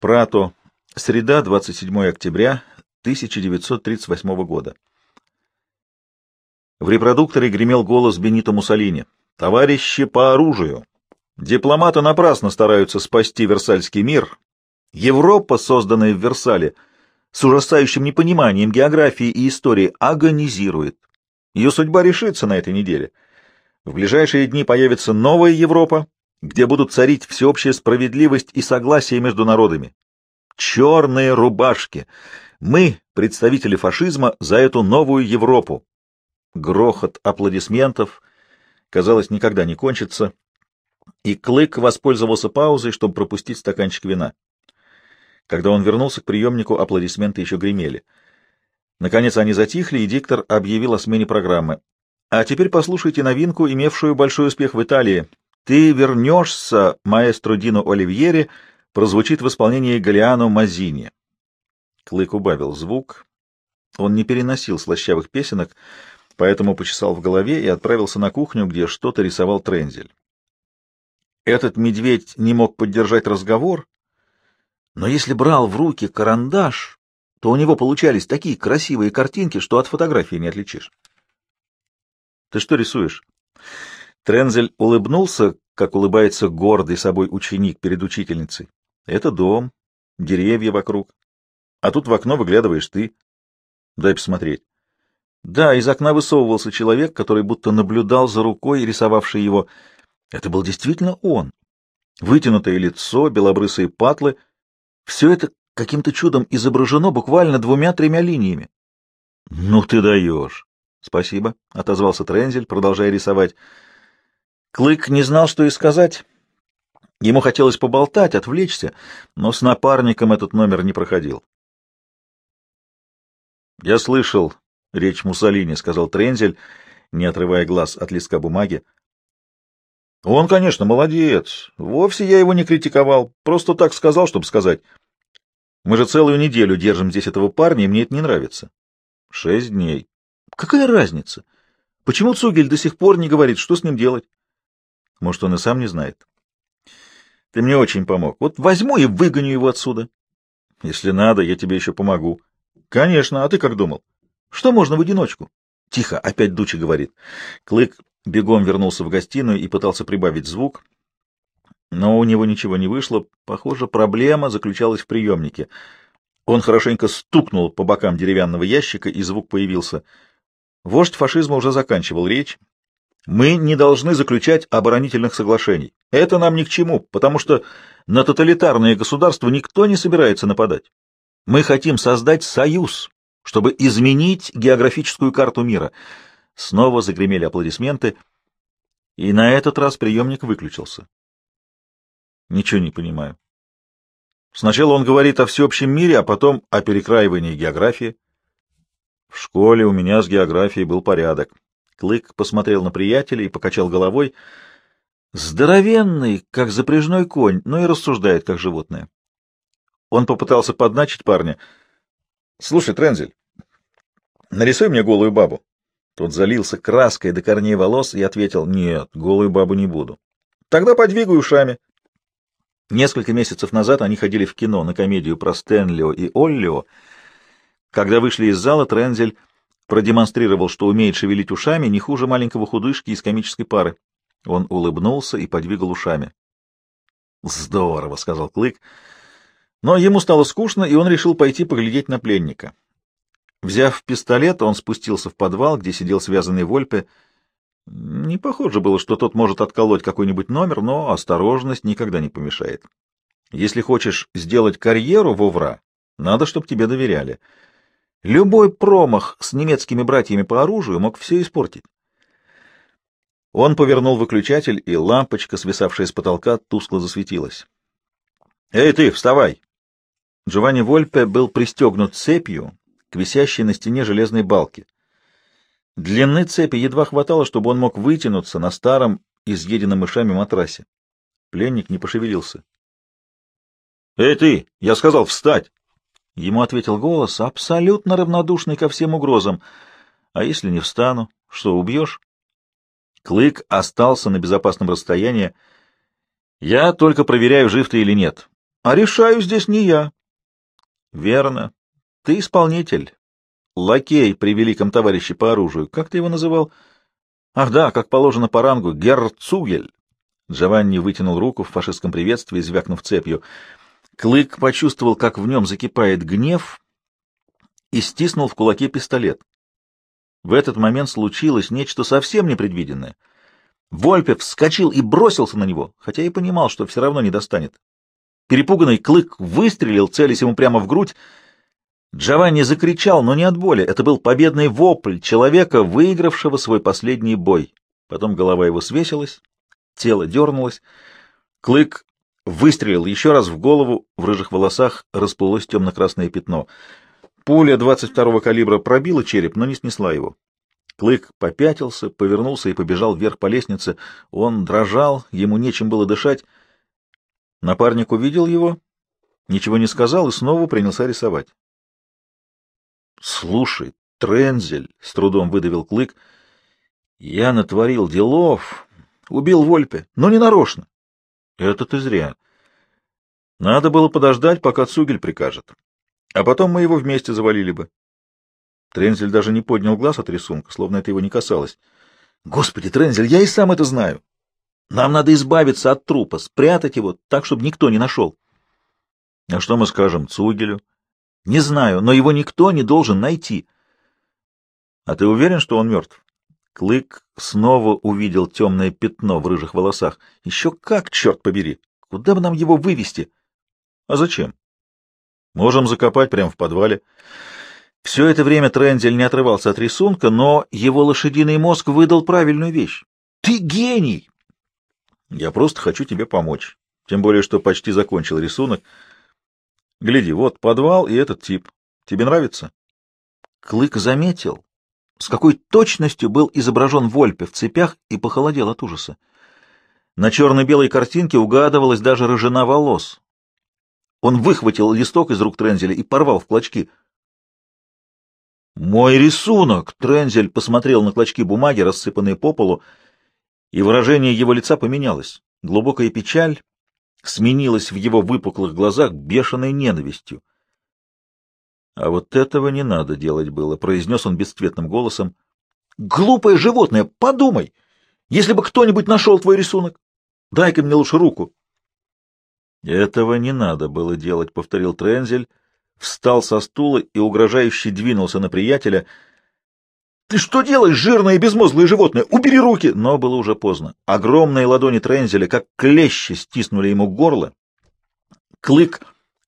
Прато. Среда, 27 октября 1938 года. В репродукторе гремел голос Бенито Муссолини. «Товарищи по оружию! Дипломаты напрасно стараются спасти Версальский мир. Европа, созданная в Версале, с ужасающим непониманием географии и истории, агонизирует. Ее судьба решится на этой неделе. В ближайшие дни появится новая Европа, где будут царить всеобщая справедливость и согласие между народами. Черные рубашки! Мы, представители фашизма, за эту новую Европу. Грохот аплодисментов, казалось, никогда не кончится, и Клык воспользовался паузой, чтобы пропустить стаканчик вина. Когда он вернулся к приемнику, аплодисменты еще гремели. Наконец они затихли, и диктор объявил о смене программы. А теперь послушайте новинку, имевшую большой успех в Италии. «Ты вернешься, маэстро Дино Оливьери», прозвучит в исполнении Галиано Мазини. Клык убавил звук. Он не переносил слащавых песенок, поэтому почесал в голове и отправился на кухню, где что-то рисовал Трензель. Этот медведь не мог поддержать разговор, но если брал в руки карандаш, то у него получались такие красивые картинки, что от фотографии не отличишь. — Ты что рисуешь? Трензель улыбнулся, как улыбается гордый собой ученик перед учительницей. — Это дом, деревья вокруг. А тут в окно выглядываешь ты. Дай посмотреть. Да, из окна высовывался человек, который будто наблюдал за рукой, рисовавшей его. Это был действительно он. Вытянутое лицо, белобрысые патлы — все это каким-то чудом изображено буквально двумя-тремя линиями. — Ну ты даешь! — Спасибо, — отозвался Трензель, продолжая рисовать. Клык не знал, что и сказать. Ему хотелось поболтать, отвлечься, но с напарником этот номер не проходил. — Я слышал речь Муссолини, — сказал Трензель, не отрывая глаз от листка бумаги. — Он, конечно, молодец. Вовсе я его не критиковал. Просто так сказал, чтобы сказать. Мы же целую неделю держим здесь этого парня, и мне это не нравится. — Шесть дней. — Какая разница? Почему Цугель до сих пор не говорит, что с ним делать? Может, он и сам не знает. — Ты мне очень помог. Вот возьму и выгоню его отсюда. — Если надо, я тебе еще помогу. — Конечно, а ты как думал? Что можно в одиночку? Тихо, опять Дучи говорит. Клык бегом вернулся в гостиную и пытался прибавить звук, но у него ничего не вышло. Похоже, проблема заключалась в приемнике. Он хорошенько стукнул по бокам деревянного ящика, и звук появился. Вождь фашизма уже заканчивал речь. Мы не должны заключать оборонительных соглашений. Это нам ни к чему, потому что на тоталитарное государство никто не собирается нападать. Мы хотим создать союз, чтобы изменить географическую карту мира. Снова загремели аплодисменты, и на этот раз приемник выключился. Ничего не понимаю. Сначала он говорит о всеобщем мире, а потом о перекраивании географии. В школе у меня с географией был порядок. Клык посмотрел на приятеля и покачал головой. Здоровенный, как запряжной конь, но и рассуждает, как животное. Он попытался подначить парня —— Слушай, Трензель, нарисуй мне голую бабу. Тот залился краской до корней волос и ответил, — Нет, голую бабу не буду. — Тогда подвигай ушами. Несколько месяцев назад они ходили в кино на комедию про Стэнлио и Оллио. Когда вышли из зала, Трензель продемонстрировал, что умеет шевелить ушами не хуже маленького худышки из комической пары. Он улыбнулся и подвигал ушами. «Здорово», — сказал Клык. Но ему стало скучно, и он решил пойти поглядеть на пленника. Взяв пистолет, он спустился в подвал, где сидел связанный Вольпе. Не похоже было, что тот может отколоть какой-нибудь номер, но осторожность никогда не помешает. Если хочешь сделать карьеру в Овра, надо, чтобы тебе доверяли. Любой промах с немецкими братьями по оружию мог все испортить. Он повернул выключатель, и лампочка, свисавшая с потолка, тускло засветилась. — Эй ты, вставай! Джованни Вольпе был пристегнут цепью к висящей на стене железной балке. Длины цепи едва хватало, чтобы он мог вытянуться на старом, изъеденном мышами матрасе. Пленник не пошевелился. — Эй ты! Я сказал встать! Ему ответил голос, абсолютно равнодушный ко всем угрозам. — А если не встану? Что, убьешь? Клык остался на безопасном расстоянии. — Я только проверяю, жив ты или нет. А решаю здесь не я. Верно. Ты исполнитель. Лакей при великом товарище по оружию. Как ты его называл? Ах да, как положено по рангу, герцугель. Джованни вытянул руку в фашистском приветствии, звякнув цепью. Клык почувствовал, как в нем закипает гнев, и стиснул в кулаке пистолет. В этот момент случилось нечто совсем непредвиденное. Вольпе вскочил и бросился на него, хотя и понимал, что все равно не достанет. Перепуганный Клык выстрелил, целясь ему прямо в грудь. Джованни закричал, но не от боли. Это был победный вопль человека, выигравшего свой последний бой. Потом голова его свесилась, тело дернулось. Клык выстрелил еще раз в голову, в рыжих волосах расплылось темно-красное пятно. Пуля 22-го калибра пробила череп, но не снесла его. Клык попятился, повернулся и побежал вверх по лестнице. Он дрожал, ему нечем было дышать. Напарник увидел его, ничего не сказал и снова принялся рисовать. — Слушай, Трензель, — с трудом выдавил Клык, — я натворил делов, убил Вольпе, но не нарочно. — Это ты зря. Надо было подождать, пока Цугель прикажет. А потом мы его вместе завалили бы. Трензель даже не поднял глаз от рисунка, словно это его не касалось. — Господи, Трензель, я и сам это знаю. Нам надо избавиться от трупа, спрятать его так, чтобы никто не нашел. — А что мы скажем Цугелю? — Не знаю, но его никто не должен найти. — А ты уверен, что он мертв? Клык снова увидел темное пятно в рыжих волосах. — Еще как, черт побери! Куда бы нам его вывести? — А зачем? — Можем закопать прямо в подвале. Все это время Трендель не отрывался от рисунка, но его лошадиный мозг выдал правильную вещь. — Ты гений! Я просто хочу тебе помочь. Тем более, что почти закончил рисунок. Гляди, вот подвал и этот тип. Тебе нравится? Клык заметил, с какой точностью был изображен Вольпе в цепях и похолодел от ужаса. На черно-белой картинке угадывалась даже рыжина волос. Он выхватил листок из рук Трензеля и порвал в клочки. «Мой рисунок!» — Трензель посмотрел на клочки бумаги, рассыпанные по полу, — и выражение его лица поменялось. Глубокая печаль сменилась в его выпуклых глазах бешеной ненавистью. — А вот этого не надо делать было, — произнес он бесцветным голосом. — Глупое животное, подумай! Если бы кто-нибудь нашел твой рисунок, дай-ка мне лучше руку. — Этого не надо было делать, — повторил Трензель, встал со стула и угрожающе двинулся на приятеля — «Ты что делаешь, жирное и безмозглое животное? Убери руки!» Но было уже поздно. Огромные ладони Трензеля, как клещи, стиснули ему горло. Клык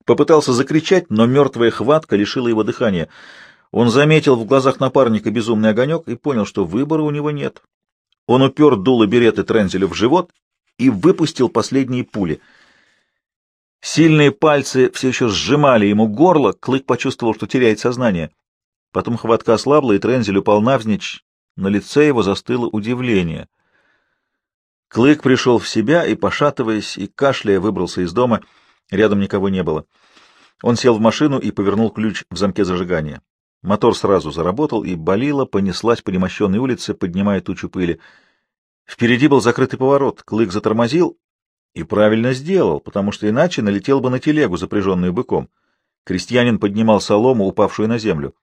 попытался закричать, но мертвая хватка лишила его дыхания. Он заметил в глазах напарника безумный огонек и понял, что выбора у него нет. Он упер дуло береты Трензелю в живот и выпустил последние пули. Сильные пальцы все еще сжимали ему горло, Клык почувствовал, что теряет сознание. Потом хватка ослабла, и Трензель упал навзничь. На лице его застыло удивление. Клык пришел в себя и, пошатываясь и кашляя, выбрался из дома. Рядом никого не было. Он сел в машину и повернул ключ в замке зажигания. Мотор сразу заработал, и болила понеслась по немощенной улице, поднимая тучу пыли. Впереди был закрытый поворот. Клык затормозил и правильно сделал, потому что иначе налетел бы на телегу, запряженную быком. Крестьянин поднимал солому, упавшую на землю.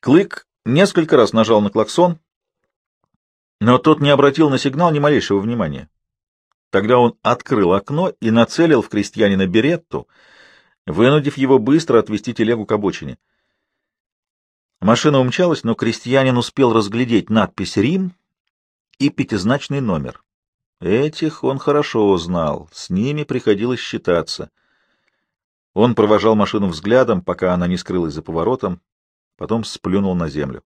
Клык несколько раз нажал на клаксон, но тот не обратил на сигнал ни малейшего внимания. Тогда он открыл окно и нацелил в крестьянина беретту, вынудив его быстро отвести телегу к обочине. Машина умчалась, но крестьянин успел разглядеть надпись «Рим» и пятизначный номер. Этих он хорошо знал, с ними приходилось считаться. Он провожал машину взглядом, пока она не скрылась за поворотом, потом сплюнул на землю.